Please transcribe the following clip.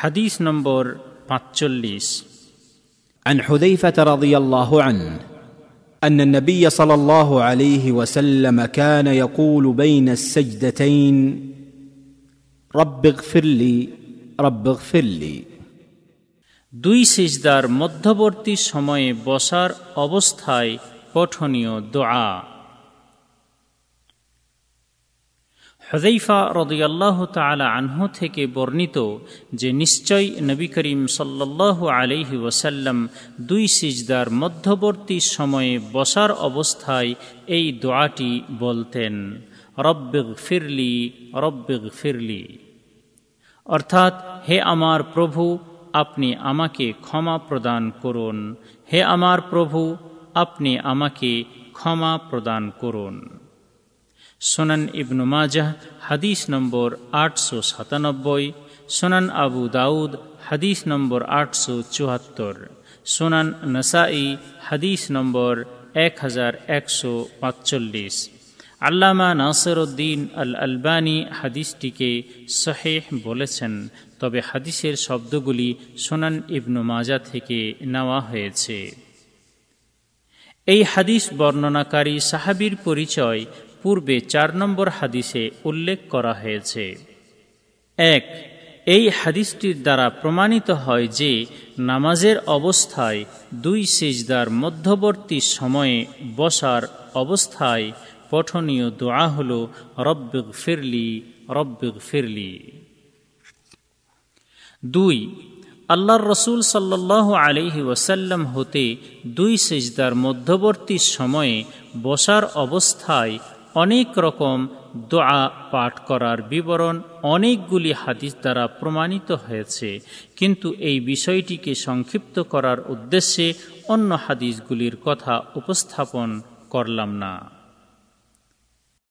হাদিস নম্বর পাঁচচল্লিশ عن حذيفه رضي الله عنه ان النبي صلى الله عليه وسلم كان يقول بين السجدتين رب اغفر لي رب اغفر لي দুই সিজদার মধ্যবর্তী সময়ে বসার অবস্থায় পঠনীয় দোয়া হজৈফা রদিয়াল্লাহ তালা আনহু থেকে বর্ণিত যে নিশ্চয় নবী করিম সাল্লাহ আলহি ওসাল্লাম দুই সিজদার মধ্যবর্তী সময়ে বসার অবস্থায় এই দোয়াটি বলতেন রব্বিগ ফিরলি রব্বিগ ফিরলি অর্থাৎ, হে আমার প্রভু, আপনি আমাকে ক্ষমা প্রদান করুন। হে আমার প্রভু, আপনি আমাকে ক্ষমা প্রদান করুন। সোনান ইবনু মাজাহ, হাদিস নম্বর আটশো সাতানব্বই, সোনান আবু দাউদ, হাদিস নম্বর আটশো চুয়াত্তর, সোনান নসাই, হাদিস নম্বর এক হাজার একশো পাঁচচল্লিশ। আল্লামা নাসরুদ্দিন আল আলবানী হাদিসটিকে শহেহ বলেছেন, তবে হাদিসের শব্দগুলি সোনান ইবনু মাজা থেকে নেওয়া হয়েছে। এই হাদিস বর্ণনাকারী সাহাবির পরিচয় পূর্বে চার নম্বর হাদিসে উল্লেখ করা হয়েছে। এক, এই হাদিসটির দ্বারা প্রমাণিত হয় যে নামাজের অবস্থায় দুই সেজদার মধ্যবর্তী সময়ে বসার অবস্থায় পঠনীয় দোয়া হল রব্বিগ ফিরলি রব্বিগ ফিরলি দুই, আল্লাহর রসুল সাল্লাহ আলিহি ওয়াসাল্লাম হতে দুই সেজদার মধ্যবর্তী সময়ে বসার অবস্থায় অনেক রকম দোয়া পাঠ করার বিবরণ অনেকগুলি হাদিস দ্বারা প্রমাণিত হয়েছে। কিন্তু এই বিষয়টিকে সংক্ষিপ্ত করার উদ্দেশ্যে অন্য হাদিসগুলির কথা উপস্থাপন করলাম না।